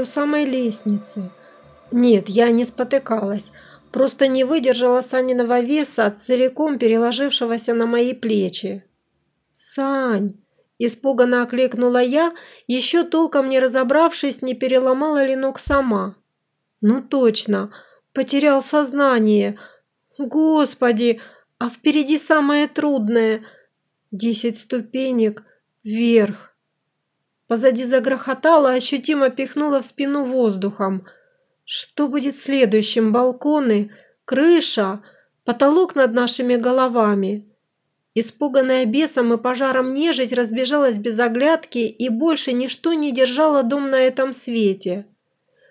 у самой лестницы. Нет, я не спотыкалась, просто не выдержала Саниного веса, целиком переложившегося на мои плечи. «Сань!» – испуганно окликнула я, еще толком не разобравшись, не переломала ли ног сама. «Ну точно, потерял сознание. Господи, а впереди самое трудное – десять ступенек вверх». Позади загрохотало, ощутимо пихнуло в спину воздухом. Что будет следующим? Балконы? Крыша? Потолок над нашими головами? Испуганная бесом и пожаром нежить разбежалась без оглядки, и больше ничто не держало дом на этом свете.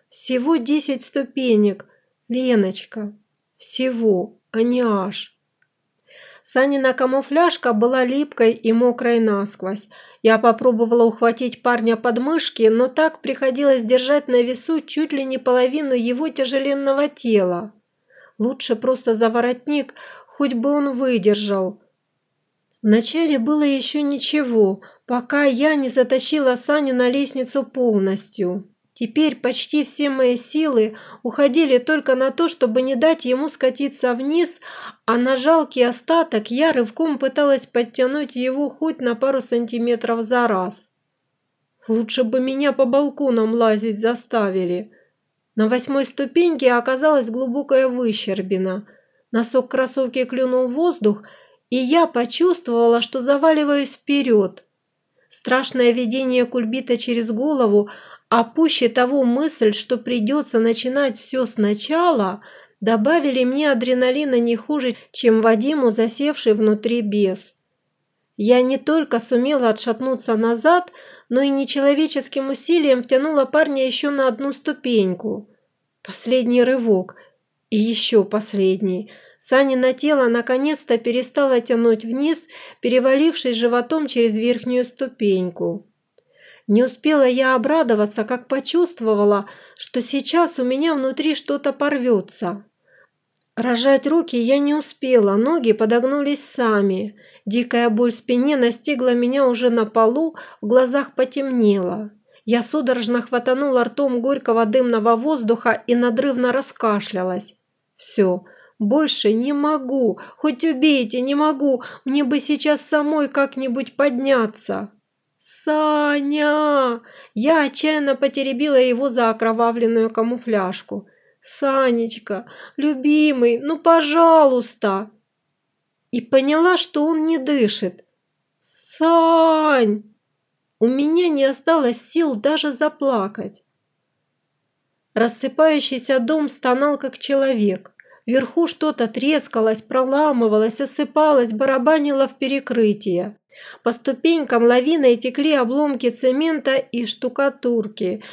Всего десять ступенек, Леночка. Всего, а не аж. Санина камуфляжка была липкой и мокрой насквозь. Я попробовала ухватить парня под мышки, но так приходилось держать на весу чуть ли не половину его тяжеленного тела. Лучше просто за воротник, хоть бы он выдержал. Вначале было еще ничего, пока я не затащила Саню на лестницу полностью. Теперь почти все мои силы уходили только на то, чтобы не дать ему скатиться вниз, а на жалкий остаток я рывком пыталась подтянуть его хоть на пару сантиметров за раз. Лучше бы меня по балконам лазить заставили. На восьмой ступеньке оказалась глубокая выщербина. Носок кроссовки клюнул воздух, и я почувствовала, что заваливаюсь вперед. Страшное видение кульбита через голову а пуще того мысль, что придется начинать все сначала, добавили мне адреналина не хуже, чем Вадиму, засевший внутри бес. Я не только сумела отшатнуться назад, но и нечеловеческим усилием втянула парня еще на одну ступеньку. Последний рывок. И еще последний. Санина тело наконец-то перестало тянуть вниз, перевалившись животом через верхнюю ступеньку. Не успела я обрадоваться, как почувствовала, что сейчас у меня внутри что-то порвется. Рожать руки я не успела, ноги подогнулись сами. Дикая боль в спине настигла меня уже на полу, в глазах потемнело. Я судорожно хватанула ртом горького дымного воздуха и надрывно раскашлялась. Все, больше не могу, хоть убейте, не могу, мне бы сейчас самой как-нибудь подняться. «Саня!» Я отчаянно потеребила его за окровавленную камуфляжку. «Санечка, любимый, ну пожалуйста!» И поняла, что он не дышит. «Сань!» У меня не осталось сил даже заплакать. Рассыпающийся дом стонал, как человек. Вверху что-то трескалось, проламывалось, осыпалось, барабанило в перекрытие. По ступенькам лавиной текли обломки цемента и штукатурки.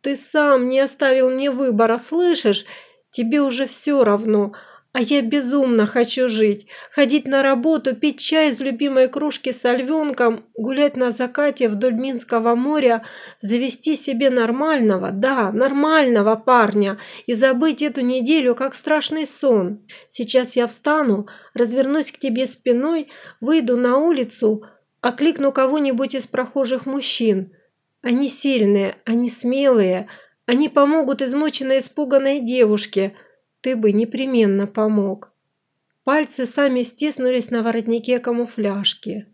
Ты сам не оставил мне выбора, слышишь? Тебе уже все равно. А я безумно хочу жить, ходить на работу, пить чай из любимой кружки с львенком, гулять на закате вдоль Минского моря, завести себе нормального, да, нормального парня и забыть эту неделю как страшный сон. Сейчас я встану, развернусь к тебе спиной, выйду на улицу, окликну кого-нибудь из прохожих мужчин. Они сильные, они смелые, они помогут измученной испуганной девушке – ты бы непременно помог. Пальцы сами стиснулись на воротнике камуфляжки.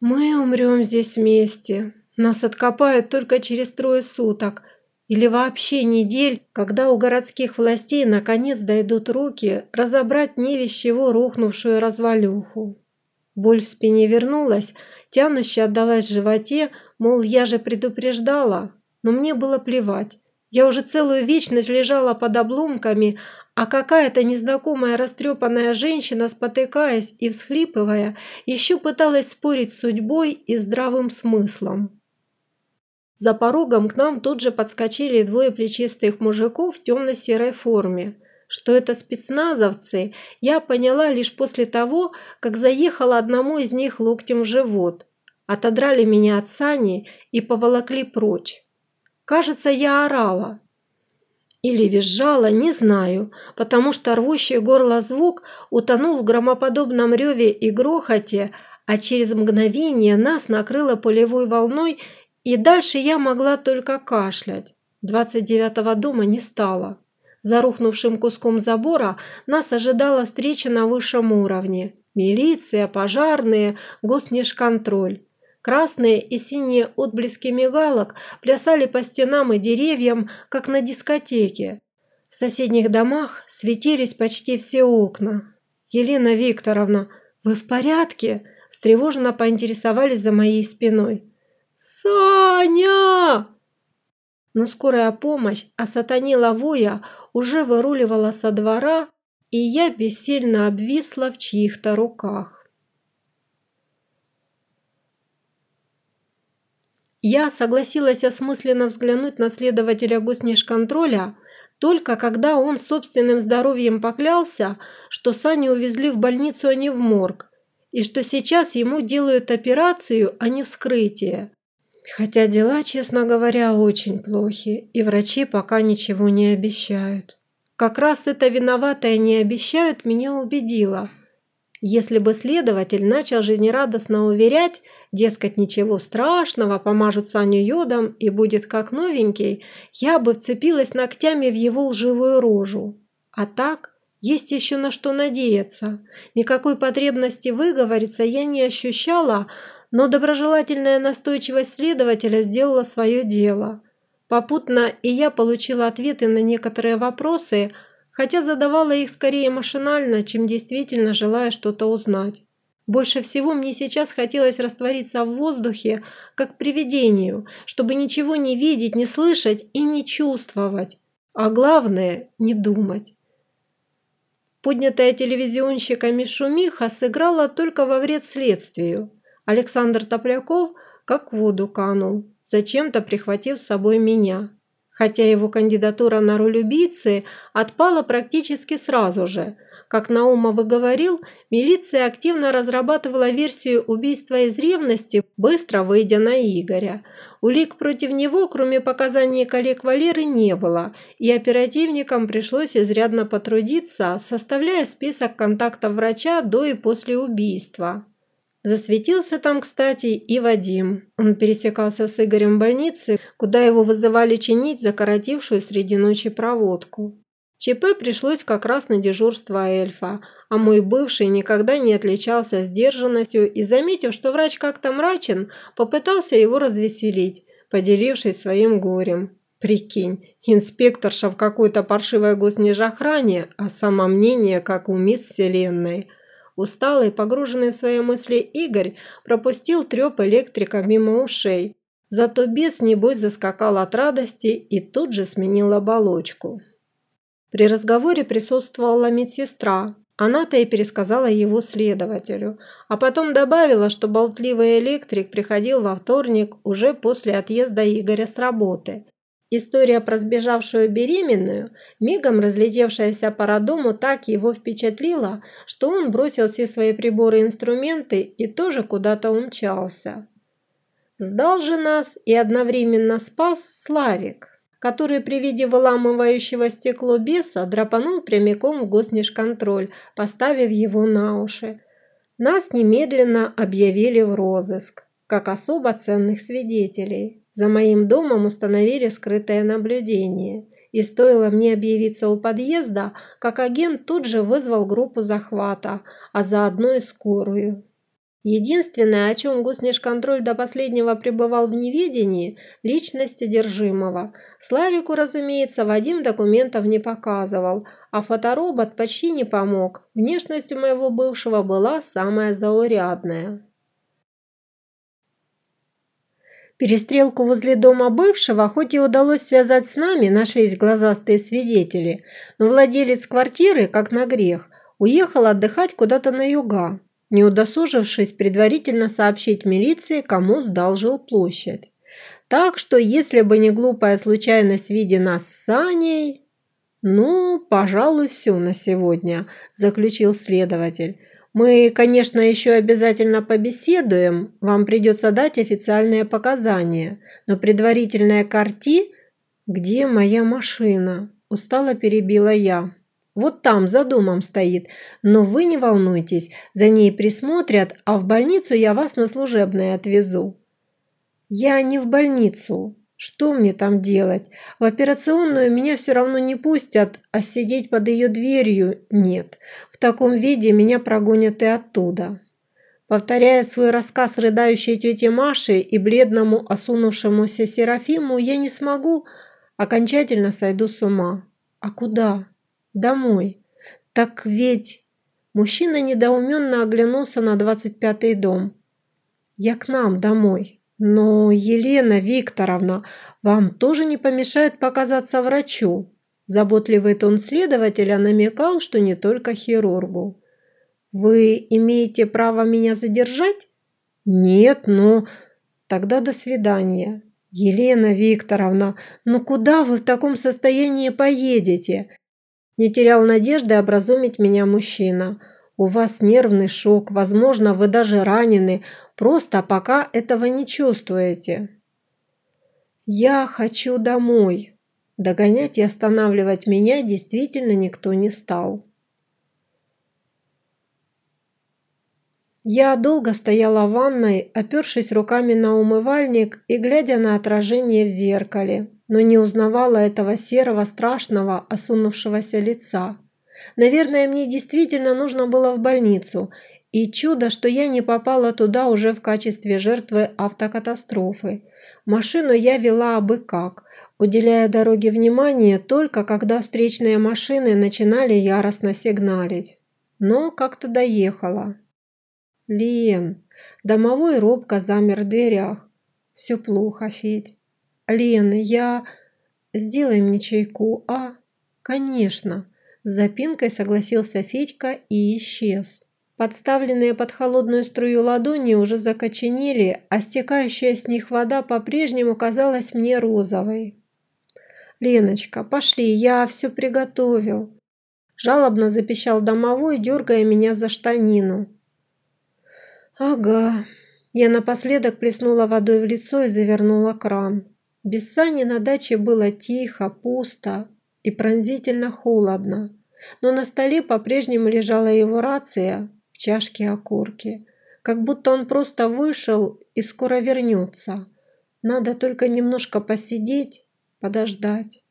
Мы умрем здесь вместе. Нас откопают только через трое суток или вообще недель, когда у городских властей наконец дойдут руки разобрать не чего рухнувшую развалюху. Боль в спине вернулась, тянущая отдалась в животе, мол, я же предупреждала, но мне было плевать. Я уже целую вечность лежала под обломками, а какая-то незнакомая растрепанная женщина, спотыкаясь и всхлипывая, еще пыталась спорить с судьбой и здравым смыслом. За порогом к нам тут же подскочили двое плечистых мужиков в темно-серой форме. Что это спецназовцы, я поняла лишь после того, как заехала одному из них локтем в живот. Отодрали меня от сани и поволокли прочь. Кажется, я орала. Или визжала, не знаю, потому что рвущий горло звук утонул в громоподобном реве и грохоте, а через мгновение нас накрыло полевой волной, и дальше я могла только кашлять. 29-го дома не стало. За рухнувшим куском забора нас ожидала встреча на высшем уровне. Милиция, пожарные, госнежконтроль. Красные и синие отблески мигалок плясали по стенам и деревьям, как на дискотеке. В соседних домах светились почти все окна. «Елена Викторовна, вы в порядке?» – встревоженно поинтересовались за моей спиной. «Саня!» Но скорая помощь, а сатанила воя, уже выруливала со двора, и я бессильно обвисла в чьих-то руках. Я согласилась осмысленно взглянуть на следователя госнежконтроля, только когда он собственным здоровьем поклялся, что Саню увезли в больницу, а не в морг, и что сейчас ему делают операцию, а не вскрытие. Хотя дела, честно говоря, очень плохи, и врачи пока ничего не обещают. Как раз это виноватое не обещают меня убедило. Если бы следователь начал жизнерадостно уверять, дескать, ничего страшного, помажут Саню йодом и будет как новенький, я бы вцепилась ногтями в его лживую рожу. А так, есть еще на что надеяться. Никакой потребности выговориться я не ощущала, но доброжелательная настойчивость следователя сделала свое дело. Попутно и я получила ответы на некоторые вопросы, хотя задавала их скорее машинально, чем действительно желая что-то узнать. Больше всего мне сейчас хотелось раствориться в воздухе, как привидению, чтобы ничего не видеть, не слышать и не чувствовать. А главное – не думать. Поднятая телевизионщиками шумиха сыграла только во вред следствию. Александр Топляков как в воду канул, зачем-то прихватив с собой меня. Хотя его кандидатура на роль убийцы отпала практически сразу же. Как Наумов и говорил, милиция активно разрабатывала версию убийства из ревности, быстро выйдя на Игоря. Улик против него, кроме показаний коллег Валеры, не было, и оперативникам пришлось изрядно потрудиться, составляя список контактов врача до и после убийства. Засветился там, кстати, и Вадим. Он пересекался с Игорем в больнице, куда его вызывали чинить закоротившую среди ночи проводку. ЧП пришлось как раз на дежурство эльфа, а мой бывший никогда не отличался сдержанностью и, заметив, что врач как-то мрачен, попытался его развеселить, поделившись своим горем. Прикинь, инспекторша в какой-то паршивой госнежохране, а самомнение, как у мисс Вселенной – Усталый, погруженный в свои мысли Игорь пропустил трёп электрика мимо ушей. Зато бес, небось, заскакал от радости и тут же сменил оболочку. При разговоре присутствовала медсестра. Она-то и пересказала его следователю, а потом добавила, что болтливый электрик приходил во вторник уже после отъезда Игоря с работы История про сбежавшую беременную, мигом разлетевшаяся по роддому, так его впечатлила, что он бросил все свои приборы и инструменты и тоже куда-то умчался. Сдал же нас и одновременно спас Славик, который при виде выламывающего стекло беса драпанул прямиком в госнежконтроль, поставив его на уши. Нас немедленно объявили в розыск, как особо ценных свидетелей. За моим домом установили скрытое наблюдение, и стоило мне объявиться у подъезда, как агент тут же вызвал группу захвата, а заодно и скорую. Единственное, о чем госнежконтроль до последнего пребывал в неведении – личность одержимого. Славику, разумеется, Вадим документов не показывал, а фоторобот почти не помог. Внешность у моего бывшего была самая заурядная. Перестрелку возле дома бывшего хоть и удалось связать с нами, нашлись глазастые свидетели, но владелец квартиры, как на грех, уехал отдыхать куда-то на юга, не удосужившись предварительно сообщить милиции, кому сдал жилплощадь. Так что, если бы не глупая случайность в виде нас с Саней... «Ну, пожалуй, все на сегодня», – заключил следователь. Мы, конечно, еще обязательно побеседуем, вам придется дать официальные показания, но предварительная карти... Где моя машина? Устало перебила я. Вот там, за домом стоит. Но вы не волнуйтесь, за ней присмотрят, а в больницу я вас на служебное отвезу. Я не в больницу. Что мне там делать? В операционную меня все равно не пустят, а сидеть под ее дверью нет. В таком виде меня прогонят и оттуда. Повторяя свой рассказ рыдающей тете Маше и бледному осунувшемуся Серафиму, я не смогу, окончательно сойду с ума. А куда? Домой. Так ведь... Мужчина недоуменно оглянулся на двадцать пятый дом. Я к нам домой. Но, Елена Викторовна, вам тоже не помешает показаться врачу. Заботливый тон следователя намекал, что не только хирургу. Вы имеете право меня задержать? Нет, но... Тогда до свидания. Елена Викторовна, ну куда вы в таком состоянии поедете? Не терял надежды образумить меня мужчина. У вас нервный шок, возможно, вы даже ранены, просто пока этого не чувствуете. Я хочу домой. Догонять и останавливать меня действительно никто не стал. Я долго стояла в ванной, опершись руками на умывальник и глядя на отражение в зеркале, но не узнавала этого серого, страшного, осунувшегося лица. Наверное, мне действительно нужно было в больницу, и чудо, что я не попала туда уже в качестве жертвы автокатастрофы. Машину я вела абы как, уделяя дороге внимание только когда встречные машины начинали яростно сигналить. Но как-то доехала. Лен, домовой робко замер в дверях. Все плохо, Федь. Лен, я... Сделай мне чайку, а? Конечно. С запинкой согласился Федька и исчез. Подставленные под холодную струю ладони уже закоченели, а стекающая с них вода по-прежнему казалась мне розовой. «Леночка, пошли, я все приготовил!» Жалобно запищал домовой, дергая меня за штанину. «Ага». Я напоследок плеснула водой в лицо и завернула кран. Без Сани на даче было тихо, пусто, и пронзительно холодно. Но на столе по-прежнему лежала его рация в чашке окурки. Как будто он просто вышел и скоро вернется. Надо только немножко посидеть, подождать.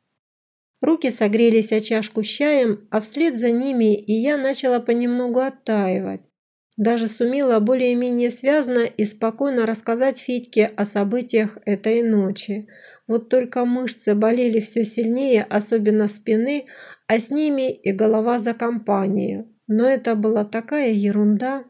Руки согрелись о чашку с чаем, а вслед за ними и я начала понемногу оттаивать. Даже сумела более-менее связно и спокойно рассказать Федьке о событиях этой ночи – вот только мышцы болели все сильнее, особенно спины, а с ними и голова за компанию. Но это была такая ерунда.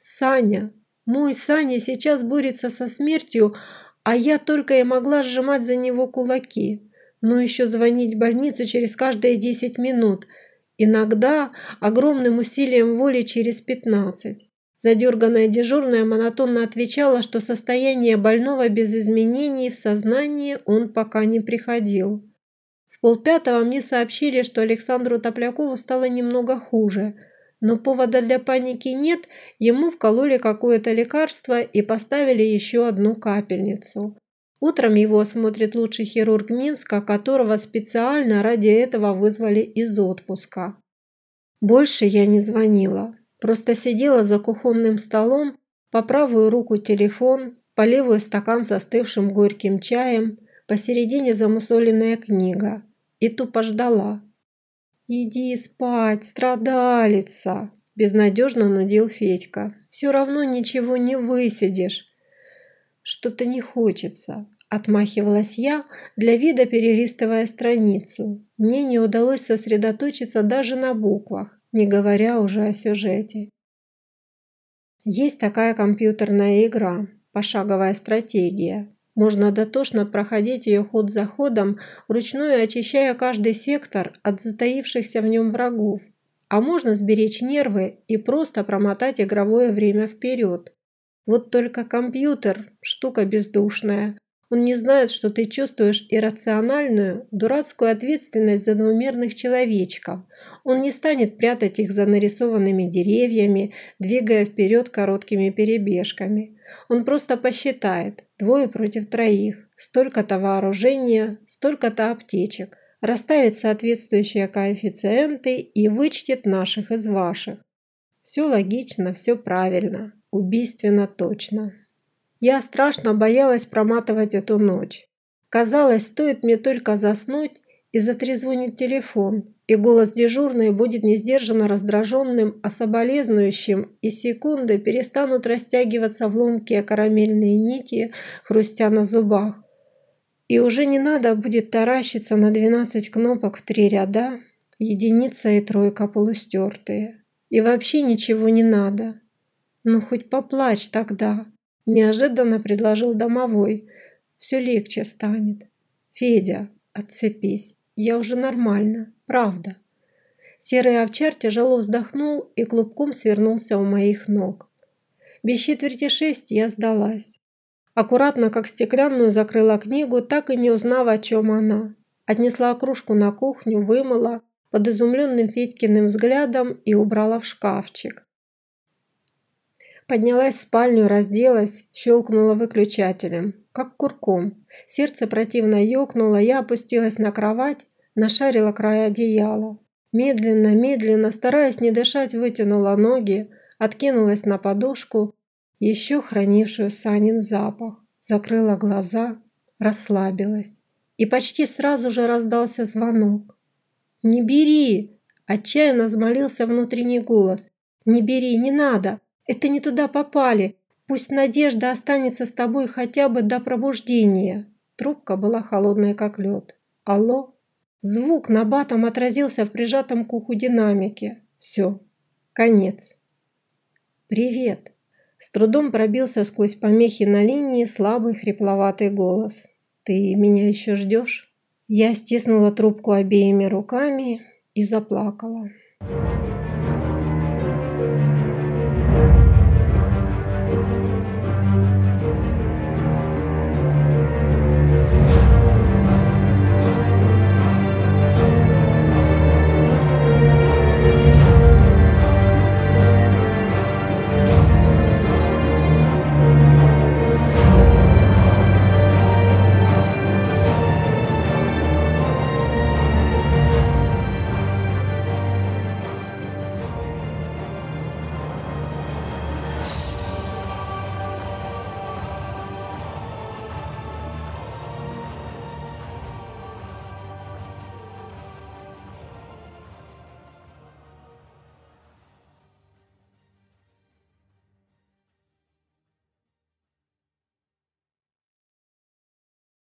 Саня, мой Саня сейчас борется со смертью, а я только и могла сжимать за него кулаки. Ну еще звонить в больницу через каждые 10 минут. Иногда огромным усилием воли через 15. Задерганная дежурная монотонно отвечала, что состояние больного без изменений в сознании он пока не приходил. В полпятого мне сообщили, что Александру Топлякову стало немного хуже, но повода для паники нет, ему вкололи какое-то лекарство и поставили еще одну капельницу. Утром его осмотрит лучший хирург Минска, которого специально ради этого вызвали из отпуска. Больше я не звонила. Просто сидела за кухонным столом, по правую руку телефон, по левую стакан с остывшим горьким чаем, посередине замусоленная книга. И тупо ждала. «Иди спать, страдалица!» – безнадежно нудил Федька. «Все равно ничего не высидишь». «Что-то не хочется», – отмахивалась я, для вида перелистывая страницу. Мне не удалось сосредоточиться даже на буквах не говоря уже о сюжете. Есть такая компьютерная игра «Пошаговая стратегия». Можно дотошно проходить ее ход за ходом, вручную очищая каждый сектор от затаившихся в нем врагов. А можно сберечь нервы и просто промотать игровое время вперед. Вот только компьютер – штука бездушная. Он не знает, что ты чувствуешь иррациональную, дурацкую ответственность за двумерных человечков. Он не станет прятать их за нарисованными деревьями, двигая вперед короткими перебежками. Он просто посчитает двое против троих, столько-то вооружения, столько-то аптечек, расставит соответствующие коэффициенты и вычтет наших из ваших. Все логично, все правильно, убийственно точно. Я страшно боялась проматывать эту ночь. Казалось, стоит мне только заснуть, и затрезвонит телефон, и голос дежурной будет несдержанно раздраженным, а соболезнующим, и секунды перестанут растягиваться в ломкие карамельные нити, хрустя на зубах. И уже не надо будет таращиться на 12 кнопок в три ряда, единица и тройка полустертые. И вообще ничего не надо. Ну хоть поплачь тогда, неожиданно предложил домовой. Все легче станет. Федя, отцепись, я уже нормально, правда. Серый овчар тяжело вздохнул и клубком свернулся у моих ног. Без четверти шесть я сдалась. Аккуратно, как стеклянную, закрыла книгу, так и не узнав, о чем она. Отнесла кружку на кухню, вымыла под изумленным Федькиным взглядом и убрала в шкафчик. Поднялась в спальню, разделась, щелкнула выключателем, как курком. Сердце противно ёкнуло, я опустилась на кровать, нашарила край одеяла. Медленно, медленно, стараясь не дышать, вытянула ноги, откинулась на подушку, еще хранившую Санин запах, закрыла глаза, расслабилась. И почти сразу же раздался звонок. «Не бери!» – отчаянно взмолился внутренний голос. «Не бери, не надо!» Это не туда попали. Пусть надежда останется с тобой хотя бы до пробуждения. Трубка была холодная, как лед. Алло? Звук на батом отразился в прижатом к уху динамике. Все. Конец. Привет. С трудом пробился сквозь помехи на линии слабый хрипловатый голос. Ты меня еще ждешь? Я стиснула трубку обеими руками и заплакала. Thank you.